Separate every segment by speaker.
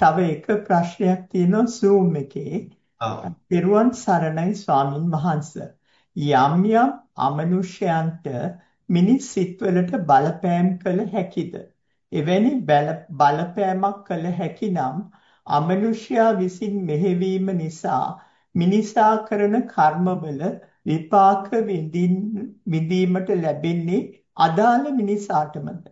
Speaker 1: තව එක ප්‍රශ්නයක් තියෙනවා Zoom එකේ. පෙරුවන් සරණයි ස්වාමින් වහන්සේ. යම් යම් අමනුෂ්‍යයන්ට මිනිස් සිත්වලට බලපෑම් කළ හැකිද? එවැනි බලපෑමක් කළ හැකිනම් අමනුෂ්‍යයා විසින් මෙහෙවීම නිසා මිනිසා කරන කර්මවල විපාක විඳීමට ලැබෙන්නේ අදාළ මිනිසාටමද?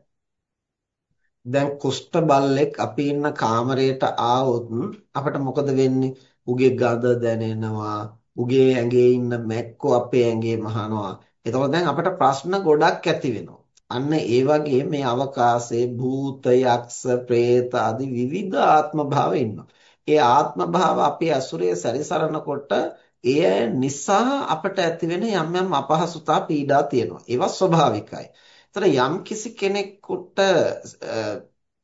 Speaker 2: දැන් කුෂ්ඨ බල්ලෙක් අපි ඉන්න කාමරයට ආවොත් අපිට මොකද වෙන්නේ? උගේ ගඳ දැනෙනවා. උගේ ඇඟේ ඉන්න මැක්කෝ අපේ ඇඟේ මහනවා. එතකොට දැන් අපිට ප්‍රශ්න ගොඩක් ඇති වෙනවා. අන්න ඒ වගේ මේ අවකාශයේ භූත, යක්ෂ, പ്രേත ආදී විවිධ ආත්ම භාව ඉන්නවා. ඒ ආත්ම භාව අපේ අසුරේ සැරිසරනකොට එය නිසා අපට ඇති වෙන යම් යම් අපහසුතා පීඩා තියෙනවා. ඒවා ස්වභාවිකයි. එතන යම් කිසි කෙනෙකුට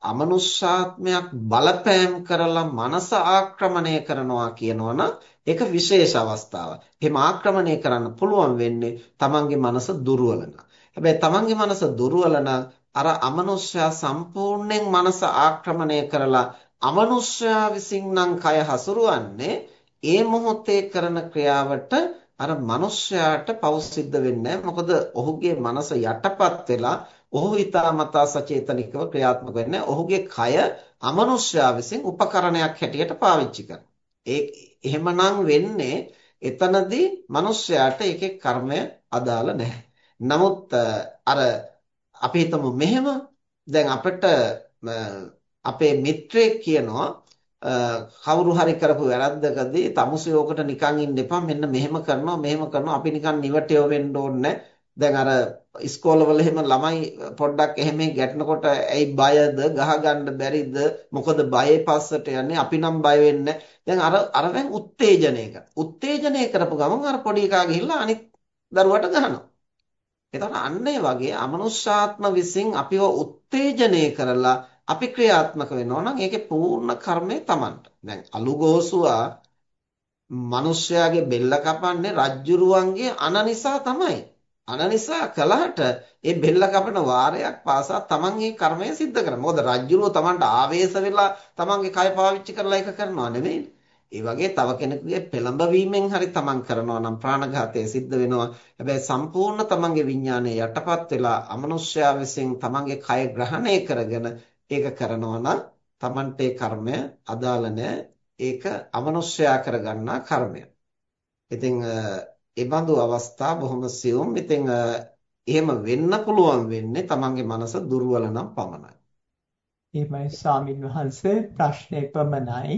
Speaker 2: අමනුෂ්‍යාත්මයක් බලපෑම් කරලා මනස ආක්‍රමණය කරනවා කියනවනම් ඒක විශේෂ අවස්ථාවක්. එහෙම ආක්‍රමණය කරන්න පුළුවන් වෙන්නේ තමන්ගේ මනස දුර්වල හැබැයි තමන්ගේ මනස දුර්වල අර අමනුෂ්‍යයා සම්පූර්ණයෙන් මනස ආක්‍රමණය කරලා අමනුෂ්‍යයා විසින් නම් කය හසුරුවන්නේ ඒ මොහොතේ කරන ක්‍රියාවට අර මිනිස්යාට පව් සිද්ධ වෙන්නේ මොකද ඔහුගේ මනස යටපත් වෙලා ඔහු ඊ타මතා සචේතනිකව ක්‍රියාත්මක වෙන්නේ ඔහුගේ කය අමනුෂ්‍යයා විසින් උපකරණයක් හැටියට පාවිච්චි කරනවා. ඒ එහෙමනම් වෙන්නේ එතනදී මිනිස්යාට ඒකේ කර්මය අදාළ නැහැ. නමුත් අර අපි හිතමු මෙහෙම. දැන් අපිට අපේ මිත්‍රයෙක් කියනවා කවුරු හරි කරපු වැරද්දකදී තමුසෙයෝකට නිකන් ඉන්න එපා. මෙන්න මෙහෙම කරනවා මෙහෙම කරනවා. අපි නිකන් නිවටයෝ වෙන්න ඕනේ. දැන් අර ඉස්කෝලවල එහෙම ළමයි පොඩ්ඩක් එහෙම ගැටෙනකොට ඇයි බයද? ගහ ගන්න බැරිද? මොකද බයේ පස්සට යන්නේ? අපි නම් බය වෙන්නේ දැන් අර අර දැන් උත්තේජනය කර උත්තේජනය කරපු ගමන් අර පොඩි එකා ගිහිල්ලා අනිත් දරුවට ගහනවා. එතකොට අන්න ඒ වගේ අමනුෂ්‍යාත්ම විසින් අපිව උත්තේජනය කරලා අපි ක්‍රියාත්මක වෙනවා නම් ඒකේ පූර්ණ කර්මය Tamanට. දැන් අලුගෝසුවා මිනිස්යාගේ බෙල්ල කපන්නේ රජ්ජුරුවන්ගේ අන නිසා තමයි. අන නිසා කලහට ඒ බෙල්ල කපන වාරයක් පාසා Taman ඒ කර්මය සිද්ධ කරනවා. මොකද රජ්ජුරුව Tamanට ආවේශ වෙලා Tamanගේ කය පාවිච්චි කරලා ඒක කරනවා නෙමෙයි. ඒ වගේ තව කෙනෙකුගේ පෙළඹවීමෙන් හරි තමන් කරනවා නම් ප්‍රාණඝාතය සිද්ධ වෙනවා. හැබැයි සම්පූර්ණ තමන්ගේ විඥානය යටපත් වෙලා අමනුෂ්‍යයා විසින් තමන්ගේ කය ග්‍රහණය කරගෙන ඒක කරනවා නම් Tamante කර්මය අදාළ ඒක අමනුෂ්‍යයා කරගන්නා කර්මය. ඉතින් ඒ බඳු අවස්ථා බොහොම සියුම්. ඉතින් එහෙම වෙන්න පුළුවන් වෙන්නේ Tamange මනස දුර්වල නම් පමණයි.
Speaker 1: එහෙමයි ස්වාමින් වහන්සේ ප්‍රශ්නේ පමණයි.